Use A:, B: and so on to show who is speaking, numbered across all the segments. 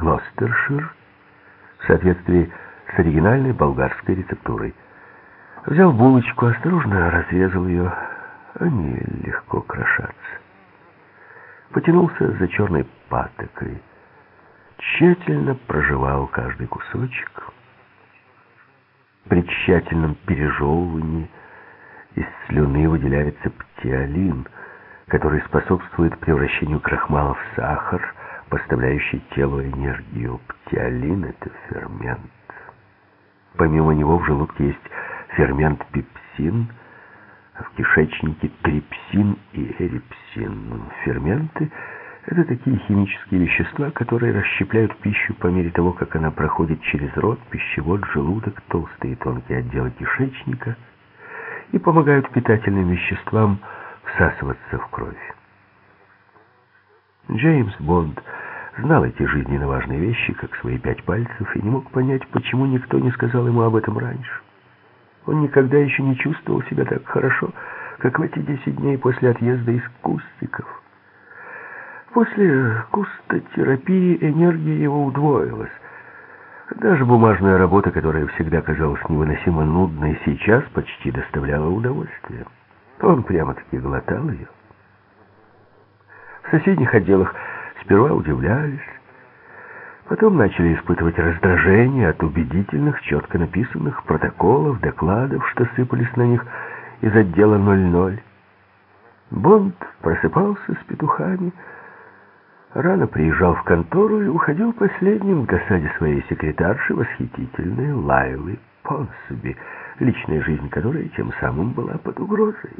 A: Глостершир в соответствии с оригинальной болгарской рецептурой. Взял булочку, осторожно разрезал ее. Они легко крошатся. Потянулся за черной патокой. Тщательно прожевал каждый кусочек. При тщательном пережевывании из слюны выделяется птиолин, который способствует превращению крахмала в сахар, поставляющий телу энергию. Птиолин — это фермент. Помимо него в желудке есть фермент пепсин, а в кишечнике трипсин и эрипсин. Ферменты — это такие химические вещества, которые расщепляют пищу по мере того, как она проходит через рот, пищевод, желудок, толстые и тонкие отделы кишечника и помогают питательным веществам всасываться в кровь. Джеймс Бонд знал эти жизненно важные вещи, как свои пять пальцев, и не мог понять, почему никто не сказал ему об этом раньше. Он никогда еще не чувствовал себя так хорошо, как в эти десять дней после отъезда из Кустиков. После кустотерапии энергия его удвоилась. Даже бумажная работа, которая всегда казалась невыносимо нудной, сейчас почти доставляла удовольствие. Он прямо-таки глотал ее. В соседних отделах сперва удивлялись, потом начали испытывать раздражение от убедительных, четко написанных протоколов, докладов, что сыпались на них из отдела 00. Бонд просыпался с петухами, рано приезжал в контору и уходил последним к досаде своей секретарши, восхитительной Лайлы Понсуби, личная жизнь которой тем самым была под угрозой.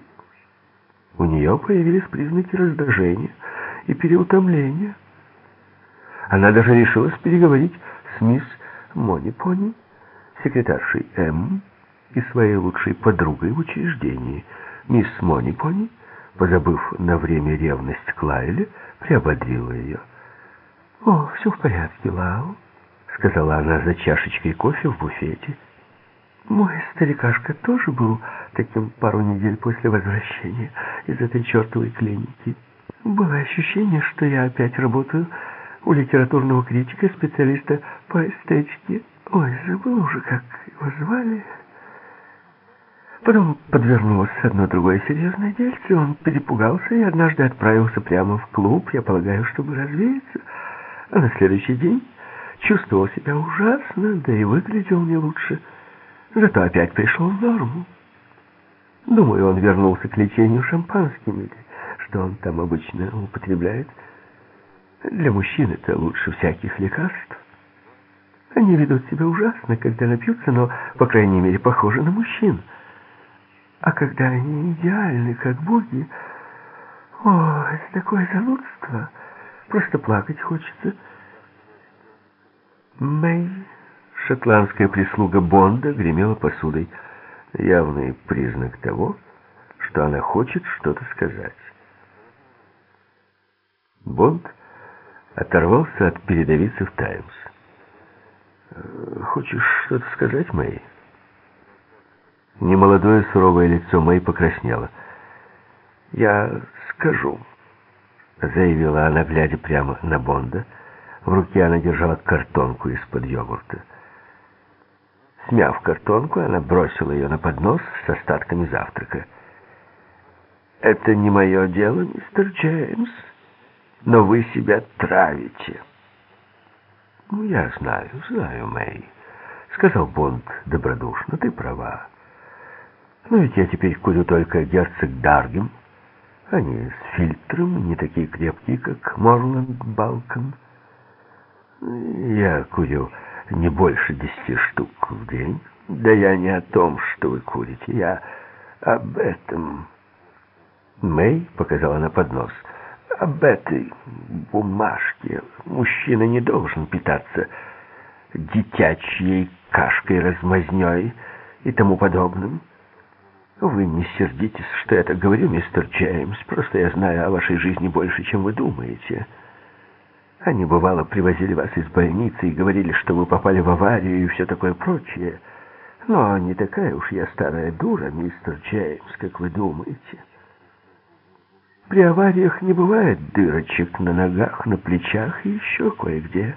A: У нее появились признаки раздражения и переутомления. Она даже решилась переговорить с мисс Монипони, секретаршей М. и своей лучшей подругой в учреждении. Мисс Монипони, позабыв на время ревность к Лайле, приободрила ее. «О, все в порядке, Лау», — сказала она за чашечкой кофе в буфете. «Мой старикашка тоже был таким пару недель после возвращения из этой чертовой клиники. Было ощущение, что я опять работаю у литературного критика, специалиста по эстетике. Ой, забыл уже, как его звали. Потом подвернулось одно другое серьезное дельце. Он перепугался и однажды отправился прямо в клуб, я полагаю, чтобы развеяться. А на следующий день чувствовал себя ужасно, да и выглядел не лучше. Зато опять пришел в норму. Думаю, он вернулся к лечению шампанским, или что он там обычно употребляет. Для мужчин это лучше всяких лекарств. Они ведут себя ужасно, когда напьются, но, по крайней мере, похожи на мужчин. А когда они идеальны, как боги, о, это такое занудство. Просто плакать хочется. Мэй, шотландская прислуга Бонда, гремела посудой. Явный признак того, что она хочет что-то сказать. Бонд оторвался от передовицы в «Таймс». «Хочешь что-то сказать, Мэй?» Немолодое суровое лицо Мэй покраснело. «Я скажу», — заявила она, глядя прямо на Бонда. В руке она держала картонку из-под йогурта. Смяв картонку, она бросила ее на поднос с остатками завтрака. «Это не мое дело, мистер Джеймс», но вы себя травите. Ну, я знаю, знаю, Мэй, сказал Бонд добродушно, ты права. Но ведь я теперь курю только герцог Даргем. Они с фильтром, не такие крепкие, как Морланд Балкон. Я курю не больше десяти штук в день. Да я не о том, что вы курите, я об этом. Мэй показала на поднос — об этой бумажке. Мужчина не должен питаться детячьей кашкой-размазней и тому подобным. Вы не сердитесь, что я так говорю, мистер Джеймс. Просто я знаю о вашей жизни больше, чем вы думаете. Они, бывало, привозили вас из больницы и говорили, что вы попали в аварию и все такое прочее. Но не такая уж я старая дура, мистер Джеймс, как вы думаете. При авариях не бывает дырочек на ногах, на плечах и еще кое-где.